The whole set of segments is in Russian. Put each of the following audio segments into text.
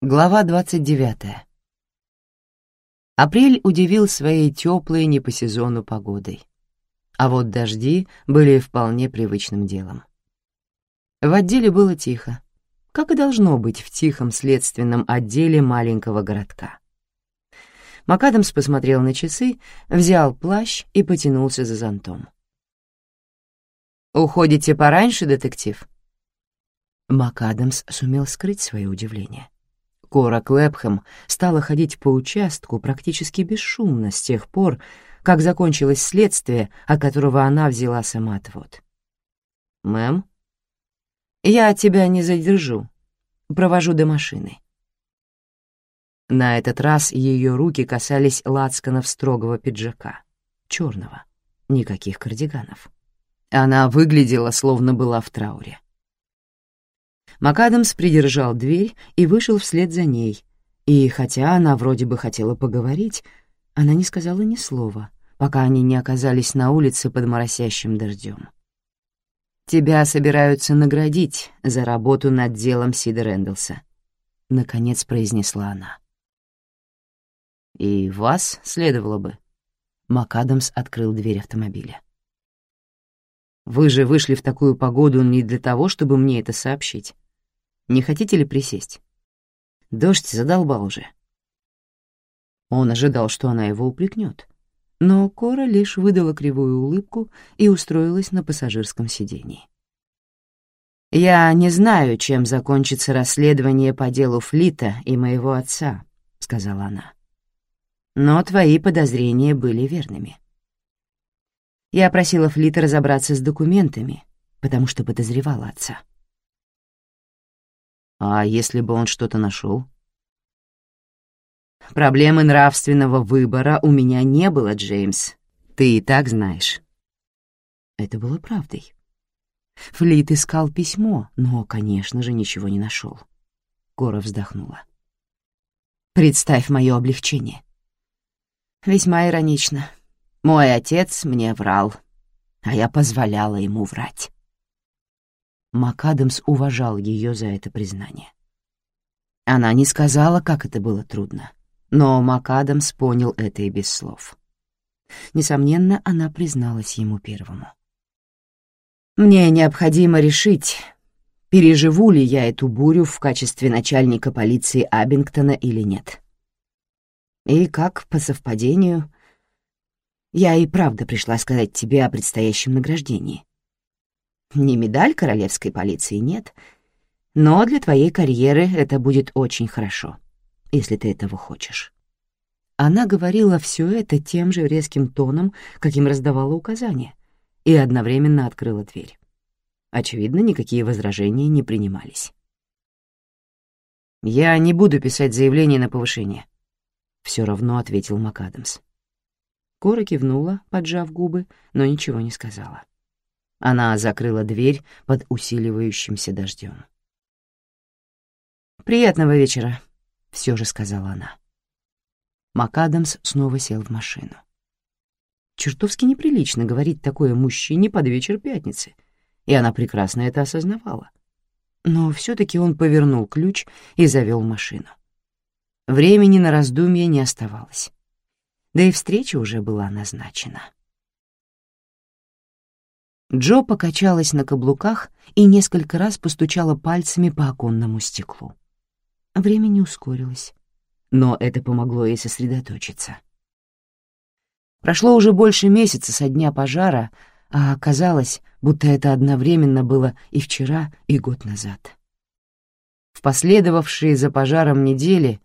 Глава 29. Апрель удивил своей теплой не по сезону погодой. А вот дожди были вполне привычным делом. В отделе было тихо, как и должно быть в тихом следственном отделе маленького городка. МакАдамс посмотрел на часы, взял плащ и потянулся за зонтом. «Уходите пораньше, детектив?» МакАдамс сумел скрыть свое удивление. Кора Клэпхэм стала ходить по участку практически бесшумно с тех пор, как закончилось следствие, от которого она взяла самоотвод. «Мэм?» «Я тебя не задержу. Провожу до машины». На этот раз ее руки касались лацканов строгого пиджака, черного, никаких кардиганов. Она выглядела, словно была в трауре. МакАдамс придержал дверь и вышел вслед за ней, и хотя она вроде бы хотела поговорить, она не сказала ни слова, пока они не оказались на улице под моросящим дождем. «Тебя собираются наградить за работу над делом Сида Рэндалса», — наконец произнесла она. «И вас следовало бы». МакАдамс открыл дверь автомобиля. «Вы же вышли в такую погоду не для того, чтобы мне это сообщить. Не хотите ли присесть? Дождь задолбал уже. Он ожидал, что она его упрекнет, но Кора лишь выдала кривую улыбку и устроилась на пассажирском сидении. «Я не знаю, чем закончится расследование по делу Флита и моего отца», — сказала она. «Но твои подозрения были верными. Я просила Флита разобраться с документами, потому что подозревала отца. А если бы он что-то нашел? Проблемы нравственного выбора у меня не было, Джеймс. Ты и так знаешь. Это было правдой. Флит искал письмо, но, конечно же, ничего не нашел. Кора вздохнула. Представь мое облегчение. Весьма иронично. Мой отец мне врал, а я позволяла ему врать. МакАдамс уважал ее за это признание. Она не сказала, как это было трудно, но МакАдамс понял это и без слов. Несомненно, она призналась ему первому. «Мне необходимо решить, переживу ли я эту бурю в качестве начальника полиции Абингтона или нет. И как, по совпадению, я и правда пришла сказать тебе о предстоящем награждении. Не медаль королевской полиции нет, но для твоей карьеры это будет очень хорошо, если ты этого хочешь». Она говорила все это тем же резким тоном, каким раздавала указания, и одновременно открыла дверь. Очевидно, никакие возражения не принимались. «Я не буду писать заявление на повышение», — все равно ответил МакАдамс. Кора кивнула, поджав губы, но ничего не сказала. Она закрыла дверь под усиливающимся дождем. «Приятного вечера», — все же сказала она. МакАдамс снова сел в машину. Чертовски неприлично говорить такое мужчине под вечер пятницы, и она прекрасно это осознавала. Но все таки он повернул ключ и завел машину. Времени на раздумье не оставалось. Да и встреча уже была назначена. Джо покачалась на каблуках и несколько раз постучала пальцами по оконному стеклу. Время не ускорилось, но это помогло ей сосредоточиться. Прошло уже больше месяца со дня пожара, а оказалось, будто это одновременно было и вчера, и год назад. В последовавшие за пожаром недели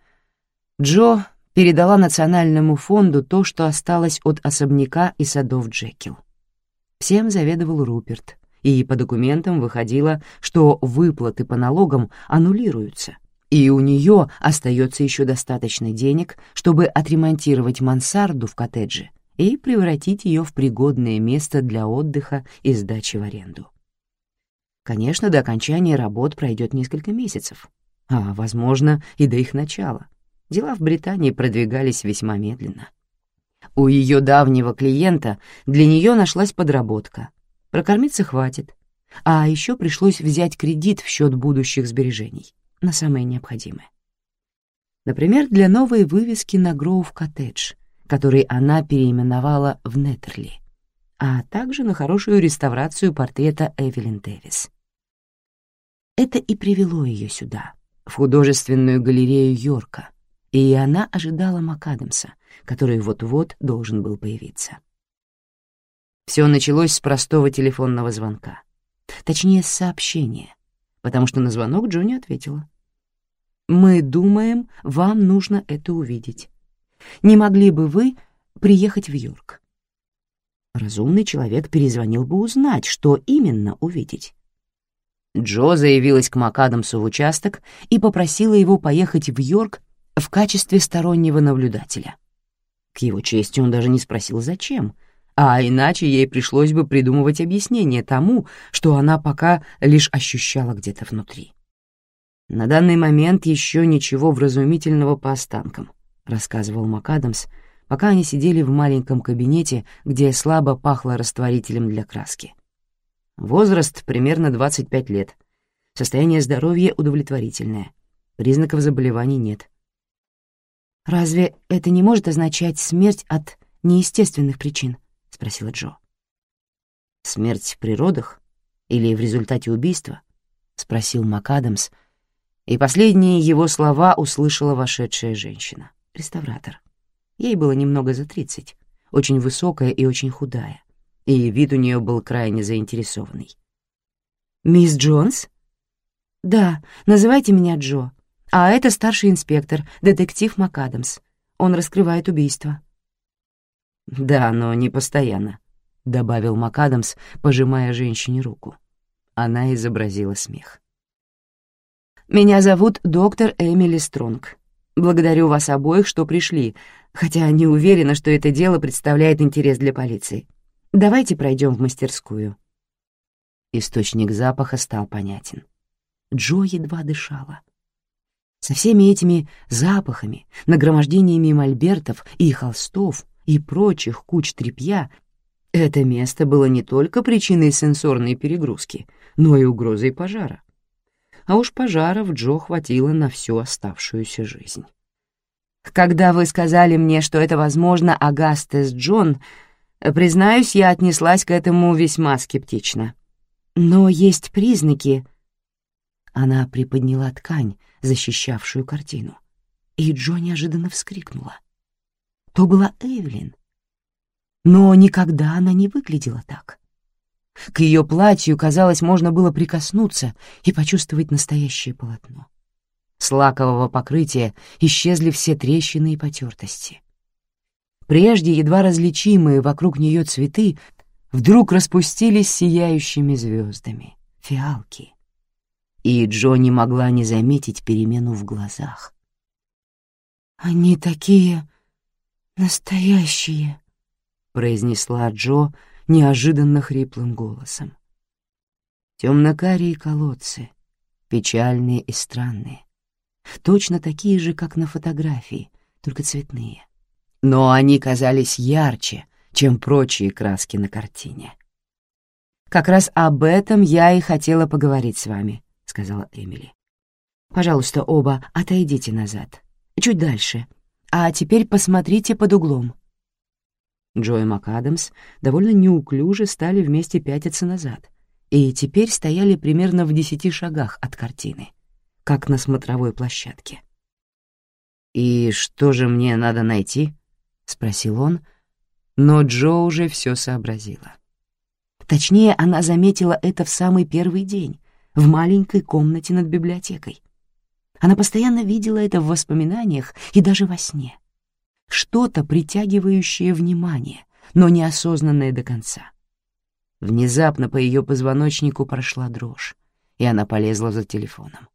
Джо передала Национальному фонду то, что осталось от особняка и садов Джекил. Всем заведовал Руперт, и по документам выходило, что выплаты по налогам аннулируются, и у нее остается еще достаточно денег, чтобы отремонтировать мансарду в коттедже и превратить ее в пригодное место для отдыха и сдачи в аренду. Конечно, до окончания работ пройдет несколько месяцев, а, возможно, и до их начала. Дела в Британии продвигались весьма медленно. У ее давнего клиента для нее нашлась подработка, Прокормиться хватит. А еще пришлось взять кредит в счет будущих сбережений на самое необходимое. Например, для новой вывески на Гроув-коттедж, который она переименовала в Неттерли, а также на хорошую реставрацию портрета Эвелин Дэвис. Это и привело ее сюда, в художественную галерею Йорка, и она ожидала МакАдамса, который вот-вот должен был появиться. Все началось с простого телефонного звонка. Точнее, с сообщения, потому что на звонок Джонни ответила. «Мы думаем, вам нужно это увидеть. Не могли бы вы приехать в Йорк?» Разумный человек перезвонил бы узнать, что именно увидеть. Джо заявилась к МакАдамсу в участок и попросила его поехать в Йорк в качестве стороннего наблюдателя. К его чести он даже не спросил, зачем, а иначе ей пришлось бы придумывать объяснение тому, что она пока лишь ощущала где-то внутри. «На данный момент еще ничего вразумительного по останкам», — рассказывал МакАдамс, пока они сидели в маленьком кабинете, где слабо пахло растворителем для краски. Возраст примерно 25 лет. Состояние здоровья удовлетворительное. Признаков заболеваний нет. «Разве это не может означать смерть от неестественных причин?» — спросила Джо. «Смерть в природах или в результате убийства?» — спросил МакАдамс, и последние его слова услышала вошедшая женщина, реставратор. Ей было немного за тридцать, очень высокая и очень худая, и вид у нее был крайне заинтересованный. «Мисс Джонс?» «Да, называйте меня Джо. А это старший инспектор, детектив МакАдамс. Он раскрывает убийство». «Да, но не постоянно», — добавил МакАдамс, пожимая женщине руку. Она изобразила смех. «Меня зовут доктор Эмили Стронг. Благодарю вас обоих, что пришли, хотя не уверена, что это дело представляет интерес для полиции. Давайте пройдем в мастерскую». Источник запаха стал понятен. Джо едва дышала. Со всеми этими запахами, нагромождениями мольбертов и холстов и прочих куч тряпья это место было не только причиной сенсорной перегрузки, но и угрозой пожара. А уж пожаров Джо хватило на всю оставшуюся жизнь. «Когда вы сказали мне, что это, возможно, Агастес Джон, признаюсь, я отнеслась к этому весьма скептично. Но есть признаки...» Она приподняла ткань, защищавшую картину. И Джо неожиданно вскрикнула. То была Эвелин. Но никогда она не выглядела так. К ее платью, казалось, можно было прикоснуться и почувствовать настоящее полотно. С лакового покрытия исчезли все трещины и потертости. Прежде едва различимые вокруг нее цветы вдруг распустились сияющими звездами, фиалки и Джо не могла не заметить перемену в глазах. «Они такие настоящие», — произнесла Джо неожиданно хриплым голосом. Темно-карие колодцы, печальные и странные, точно такие же, как на фотографии, только цветные. Но они казались ярче, чем прочие краски на картине. Как раз об этом я и хотела поговорить с вами, сказала Эмили. «Пожалуйста, оба отойдите назад. Чуть дальше. А теперь посмотрите под углом». Джо и МакАдамс довольно неуклюже стали вместе пятиться назад и теперь стояли примерно в десяти шагах от картины, как на смотровой площадке. «И что же мне надо найти?» — спросил он, но Джо уже все сообразила. Точнее, она заметила это в самый первый день, в маленькой комнате над библиотекой. Она постоянно видела это в воспоминаниях и даже во сне. Что-то притягивающее внимание, но неосознанное до конца. Внезапно по ее позвоночнику прошла дрожь, и она полезла за телефоном.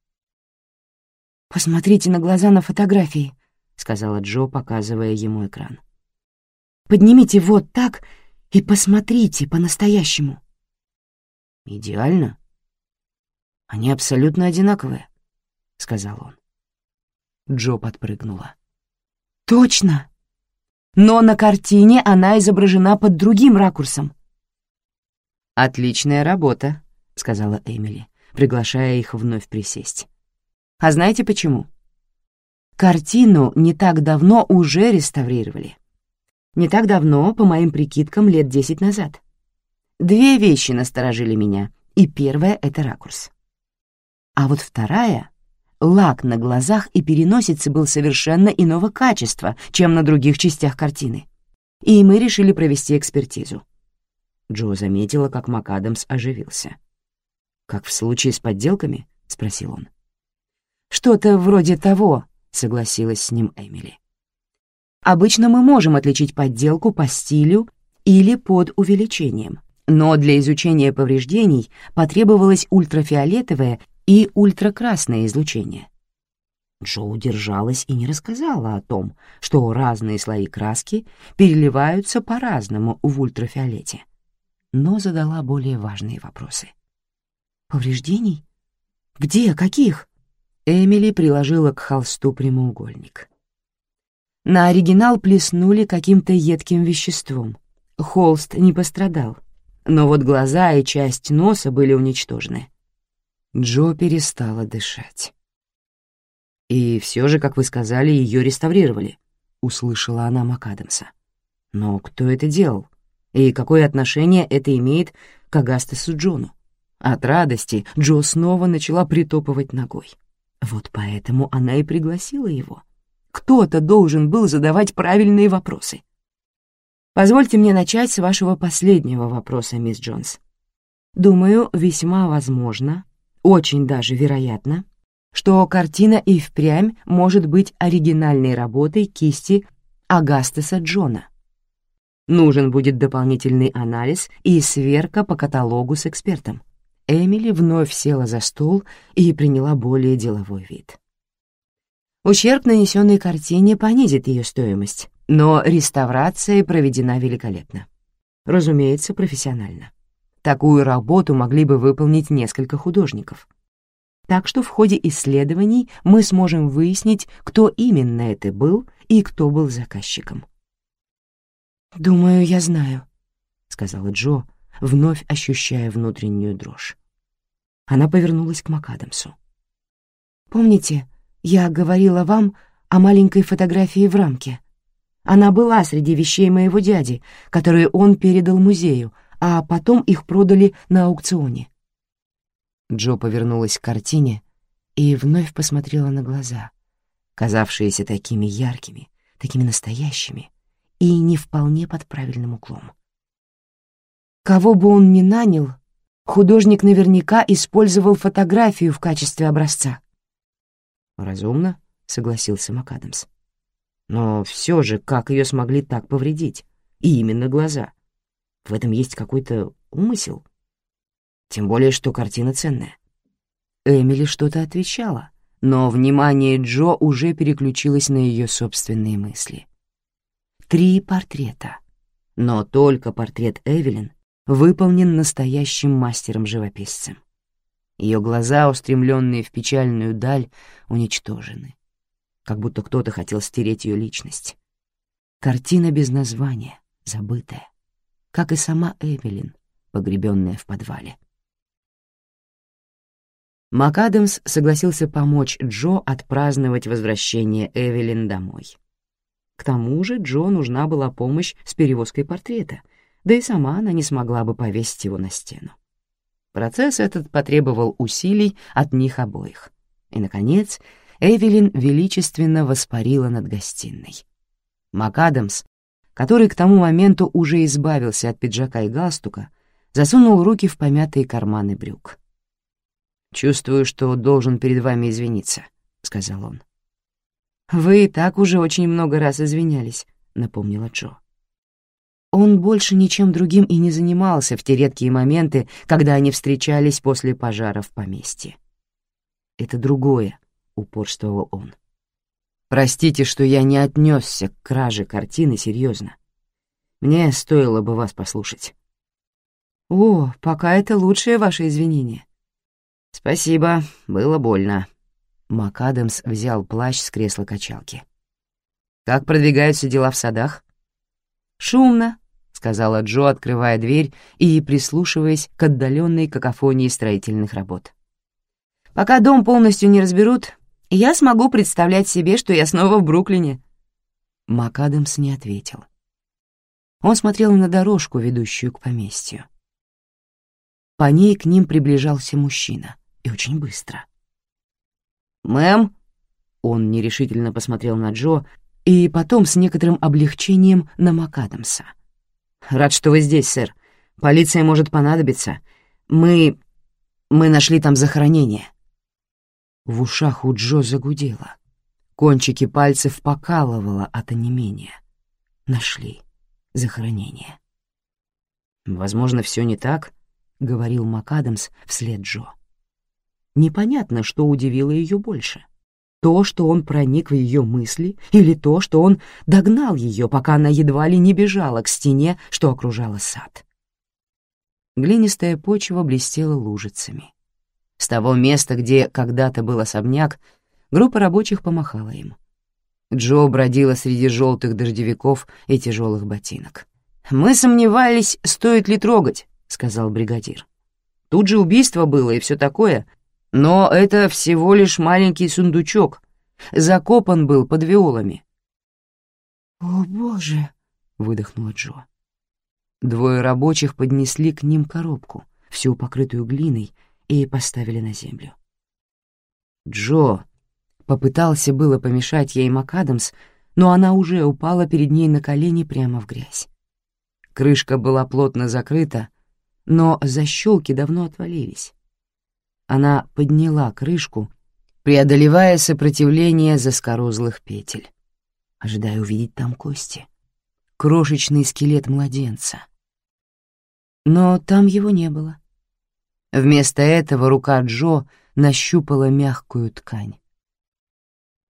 «Посмотрите на глаза на фотографии», — сказала Джо, показывая ему экран. «Поднимите вот так и посмотрите по-настоящему». «Идеально», они абсолютно одинаковые», — сказал он. Джо подпрыгнула. «Точно! Но на картине она изображена под другим ракурсом». «Отличная работа», — сказала Эмили, приглашая их вновь присесть. «А знаете почему?» Картину не так давно уже реставрировали. Не так давно, по моим прикидкам, лет десять назад. Две вещи насторожили меня, и первая — это ракурс. А вот вторая — лак на глазах и переносице был совершенно иного качества, чем на других частях картины. И мы решили провести экспертизу. Джо заметила, как МакАдамс оживился. «Как в случае с подделками?» — спросил он. «Что-то вроде того», — согласилась с ним Эмили. «Обычно мы можем отличить подделку по стилю или под увеличением, но для изучения повреждений потребовалось ультрафиолетовое и ультракрасное излучение. Джо удержалась и не рассказала о том, что разные слои краски переливаются по-разному в ультрафиолете, но задала более важные вопросы. «Повреждений? Где? Каких?» Эмили приложила к холсту прямоугольник. На оригинал плеснули каким-то едким веществом. Холст не пострадал, но вот глаза и часть носа были уничтожены. Джо перестала дышать. «И все же, как вы сказали, ее реставрировали», — услышала она МакАдамса. «Но кто это делал? И какое отношение это имеет к Агастасу Джону?» От радости Джо снова начала притопывать ногой. Вот поэтому она и пригласила его. Кто-то должен был задавать правильные вопросы. Позвольте мне начать с вашего последнего вопроса, мисс Джонс. Думаю, весьма возможно, очень даже вероятно, что картина и впрямь может быть оригинальной работой кисти Агастеса Джона. Нужен будет дополнительный анализ и сверка по каталогу с экспертом. Эмили вновь села за стол и приняла более деловой вид. Ущерб, нанесенный картине, понизит ее стоимость, но реставрация проведена великолепно. Разумеется, профессионально. Такую работу могли бы выполнить несколько художников. Так что в ходе исследований мы сможем выяснить, кто именно это был и кто был заказчиком. «Думаю, я знаю», — сказала Джо, вновь ощущая внутреннюю дрожь. Она повернулась к МакАдамсу. «Помните, я говорила вам о маленькой фотографии в рамке? Она была среди вещей моего дяди, которые он передал музею, а потом их продали на аукционе. Джо повернулась к картине и вновь посмотрела на глаза, казавшиеся такими яркими, такими настоящими и не вполне под правильным углом. Кого бы он ни нанял, художник наверняка использовал фотографию в качестве образца. «Разумно», — согласился МакАдамс. «Но все же, как ее смогли так повредить? И именно глаза?» В этом есть какой-то умысел. Тем более, что картина ценная. Эмили что-то отвечала, но внимание Джо уже переключилось на ее собственные мысли. Три портрета. Но только портрет Эвелин выполнен настоящим мастером-живописцем. Ее глаза, устремленные в печальную даль, уничтожены, как будто кто-то хотел стереть ее личность. Картина без названия, забытая как и сама Эвелин, погребенная в подвале. МакАдамс согласился помочь Джо отпраздновать возвращение Эвелин домой. К тому же Джо нужна была помощь с перевозкой портрета, да и сама она не смогла бы повесить его на стену. Процесс этот потребовал усилий от них обоих. И, наконец, Эвелин величественно воспарила над гостиной. МакАдамс который к тому моменту уже избавился от пиджака и галстука, засунул руки в помятые карманы брюк. «Чувствую, что должен перед вами извиниться», — сказал он. «Вы и так уже очень много раз извинялись», — напомнила Джо. Он больше ничем другим и не занимался в те редкие моменты, когда они встречались после пожара в поместье. «Это другое», — упорствовал он. Простите, что я не отнесся к краже картины серьезно. Мне стоило бы вас послушать. О, пока это лучшее ваше извинение. Спасибо, было больно. МакАдамс взял плащ с кресла качалки. Как продвигаются дела в садах? Шумно, сказала Джо, открывая дверь и прислушиваясь к отдаленной какофонии строительных работ. «Пока дом полностью не разберут, я смогу представлять себе, что я снова в Бруклине». МакАдамс не ответил. Он смотрел на дорожку, ведущую к поместью. По ней к ним приближался мужчина, и очень быстро. «Мэм?» Он нерешительно посмотрел на Джо и потом с некоторым облегчением на МакАдамса. «Рад, что вы здесь, сэр. Полиция может понадобиться. Мы... мы нашли там захоронение». В ушах у Джо загудело. Кончики пальцев покалывало от онемения. Нашли захоронение. «Возможно, все не так», — говорил МакАдамс вслед Джо. Непонятно, что удивило ее больше. То, что он проник в ее мысли, или то, что он догнал ее, пока она едва ли не бежала к стене, что окружала сад. Глинистая почва блестела лужицами. С того места, где когда-то был особняк, группа рабочих помахала им. Джо бродила среди желтых дождевиков и тяжелых ботинок. «Мы сомневались, стоит ли трогать», — сказал бригадир. «Тут же убийство было и все такое, но это всего лишь маленький сундучок. Закопан был под виолами». «О, боже!» — выдохнула Джо. Двое рабочих поднесли к ним коробку, всю покрытую глиной, и поставили на землю. «Джо!» — попытался было помешать ей МакАдамс, но она уже упала перед ней на колени прямо в грязь. Крышка была плотно закрыта, но защелки давно отвалились. Она подняла крышку, преодолевая сопротивление заскорузлых петель, ожидая увидеть там кости. Крошечный скелет младенца. Но там его не было. Вместо этого рука Джо нащупала мягкую ткань.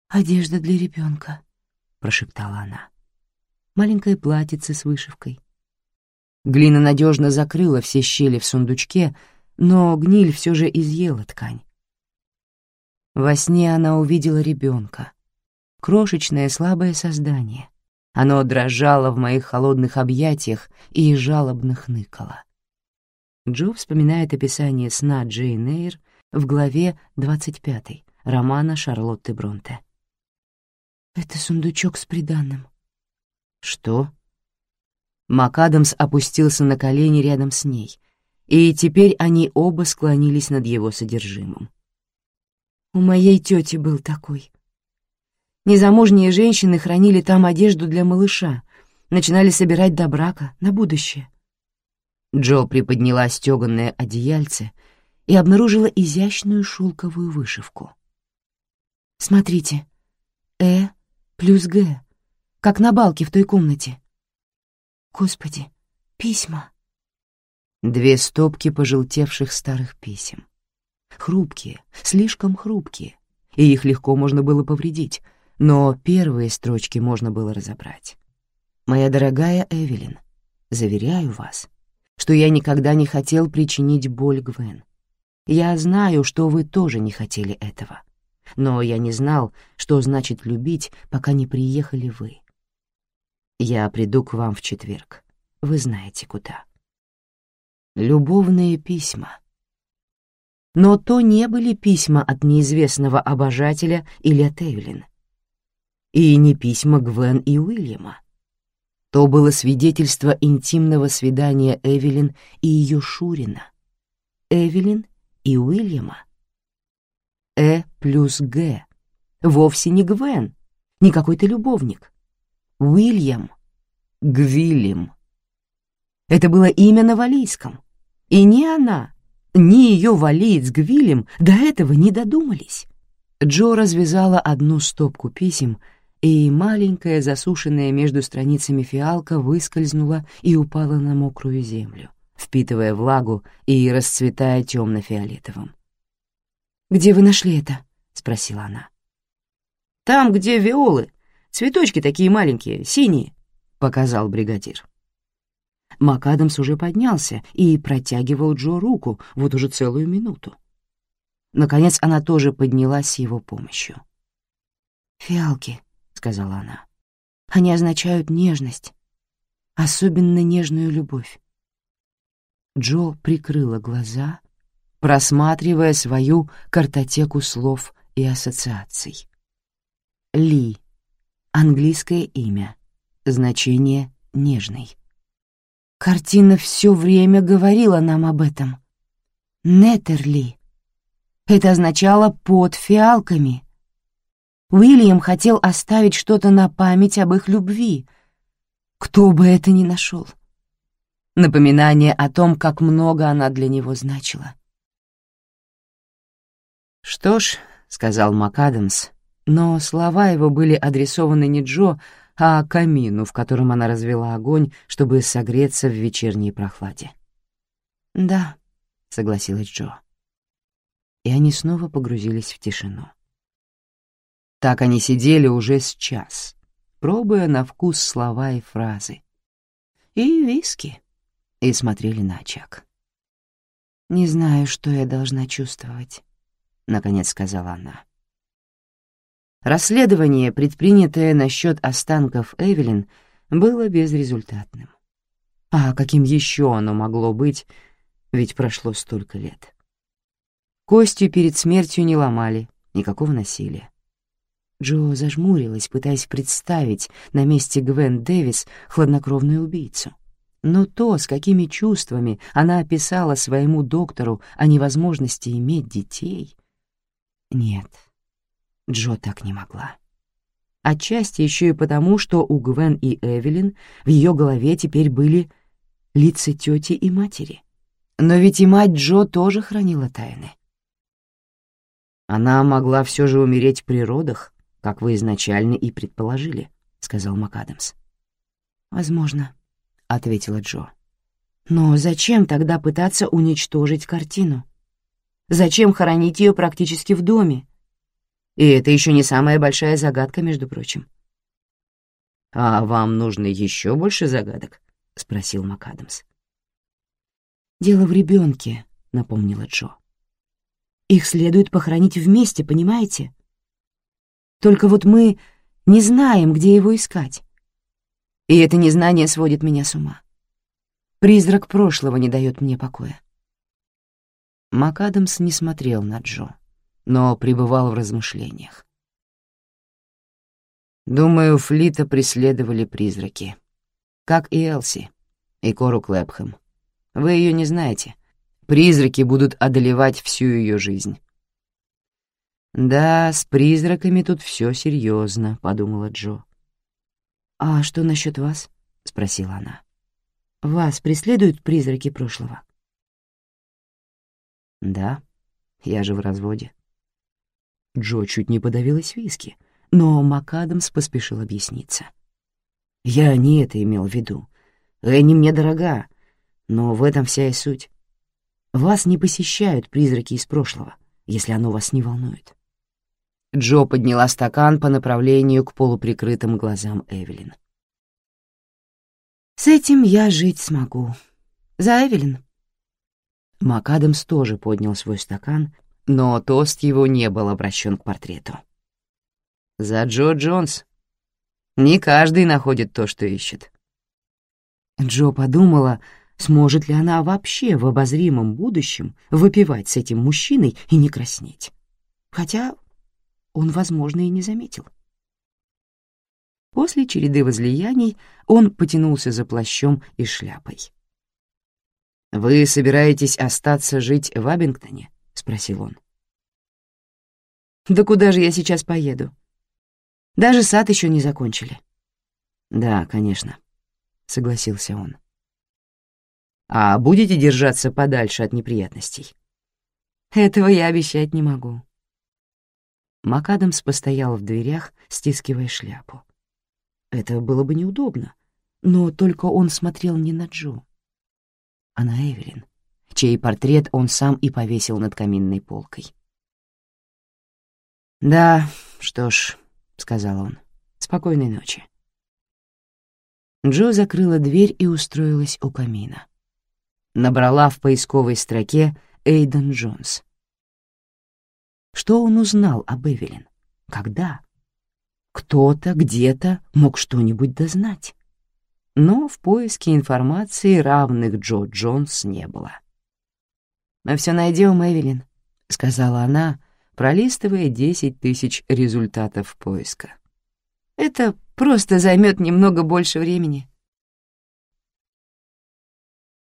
«Одежда для ребенка», — прошептала она. Маленькое платьице с вышивкой, Глина надежно закрыла все щели в сундучке, но гниль все же изъела ткань. Во сне она увидела ребенка, крошечное слабое создание. Оно дрожало в моих холодных объятиях и жалобно хныкало. Джо вспоминает описание сна Джейн Эйр в главе 25 романа Шарлотты Бронте. «Это сундучок с приданным». «Что?» МакАдамс опустился на колени рядом с ней, и теперь они оба склонились над его содержимым. «У моей тети был такой. Незамужние женщины хранили там одежду для малыша, начинали собирать до брака, на будущее». Джо приподняла стёганное одеяльце и обнаружила изящную шелковую вышивку. «Смотрите, «Э» плюс «Г», как на балке в той комнате. Господи, письма. Две стопки пожелтевших старых писем. Хрупкие, слишком хрупкие, и их легко можно было повредить, но первые строчки можно было разобрать. «Моя дорогая Эвелин, заверяю вас, что я никогда не хотел причинить боль Гвен. Я знаю, что вы тоже не хотели этого, но я не знал, что значит любить, пока не приехали вы. Я приду к вам в четверг. Вы знаете куда. Любовные письма. Но то не были письма от неизвестного обожателя или от Эвелин. И не письма Гвен и Уильяма. То было свидетельство интимного свидания Эвелин и ее Шурина. Эвелин и Уильяма. Э плюс Г. Вовсе не Гвен, не какой-то любовник. Уильям, Гвилем. Это было имя на валийском. И ни она, ни ее валиец Гвилем до этого не додумались. Джо развязала одну стопку писем, и маленькая, засушенная между страницами фиалка выскользнула и упала на мокрую землю, впитывая влагу и расцветая темно-фиолетовым. «Где вы нашли это?» — спросила она. «Там, где виолы», Цветочки такие маленькие, синие», — показал бригадир. МакАдамс уже поднялся и протягивал Джо руку вот уже целую минуту. Наконец она тоже поднялась с его помощью. «Фиалки», — сказала она. «Они означают нежность. особенно нежную любовь. Джо прикрыла глаза, просматривая свою картотеку слов и ассоциаций. Ли. Английское имя. Значение «нежный». Картина все время говорила нам об этом. Нетерли. Это означало «под фиалками». Уильям хотел оставить что-то на память об их любви. Кто бы это ни нашел. Напоминание о том, как много она для него значила. «Что ж», — сказал МакАдамс, но слова его были адресованы не Джо, а камину, в котором она развела огонь, чтобы согреться в вечерней прохладе. «Да», — согласилась Джо. И они снова погрузились в тишину. Так они сидели уже с час, пробуя на вкус слова и фразы. И виски. И смотрели на очаг. «Не знаю, что я должна чувствовать», — наконец сказала она. Расследование, предпринятое насчет останков Эвелин, было безрезультатным. А каким еще оно могло быть, ведь прошло столько лет? Костью перед смертью не ломали, никакого насилия. Джо зажмурилась, пытаясь представить на месте Гвен Дэвис хладнокровную убийцу. Но то, с какими чувствами она описала своему доктору о невозможности иметь детей... Нет, Джо так не могла. Отчасти еще и потому, что у Гвен и Эвелин в ее голове теперь были лица тети и матери. Но ведь и мать Джо тоже хранила тайны. «Она могла все же умереть при родах, как вы изначально и предположили», — сказал МакАдамс. «Возможно», — ответила Джо. «Но зачем тогда пытаться уничтожить картину? Зачем хоронить ее практически в доме, и это еще не самая большая загадка, между прочим. «А вам нужно еще больше загадок?» — спросил МакАдамс. «Дело в ребенке», — напомнила Джо. «Их следует похоронить вместе, понимаете? Только вот мы не знаем, где его искать. И это незнание сводит меня с ума. Призрак прошлого не дает мне покоя». МакАдамс не смотрел на Джо но пребывал в размышлениях. Думаю, Флита преследовали призраки. Как и Элси, и Кору Клэпхэм. Вы ее не знаете. Призраки будут одолевать всю ее жизнь. «Да, с призраками тут все серьезно, подумала Джо. «А что насчет вас?» — спросила она. «Вас преследуют призраки прошлого?» «Да, я же в разводе». Джо чуть не подавилась виски, но МакАдамс поспешил объясниться. «Я не это имел в виду. Энни мне дорога, но в этом вся и суть. Вас не посещают призраки из прошлого, если оно вас не волнует». Джо подняла стакан по направлению к полуприкрытым глазам Эвелин. «С этим я жить смогу. За Эвелин». МакАдамс тоже поднял свой стакан но тост его не был обращен к портрету. «За Джо Джонс. Не каждый находит то, что ищет». Джо подумала, сможет ли она вообще в обозримом будущем выпивать с этим мужчиной и не краснеть. Хотя он, возможно, и не заметил. После череды возлияний он потянулся за плащом и шляпой. «Вы собираетесь остаться жить в Абингтоне?» — спросил он. «Да куда же я сейчас поеду? Даже сад еще не закончили». «Да, конечно», — согласился он. «А будете держаться подальше от неприятностей?» «Этого я обещать не могу». МакАдамс постоял в дверях, стискивая шляпу. Это было бы неудобно, но только он смотрел не на Джо, а на Эвелин чей портрет он сам и повесил над каминной полкой. «Да, что ж», — сказал он, — «спокойной ночи». Джо закрыла дверь и устроилась у камина. Набрала в поисковой строке «Эйден Джонс». Что он узнал об Эвелин? Когда? Кто-то где-то мог что-нибудь дознать. но в поиске информации равных Джо Джонс не было. «Мы все найдем, Эвелин», — сказала она, пролистывая десять тысяч результатов поиска. «Это просто займет немного больше времени».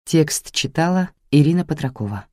Текст читала Ирина Патракова.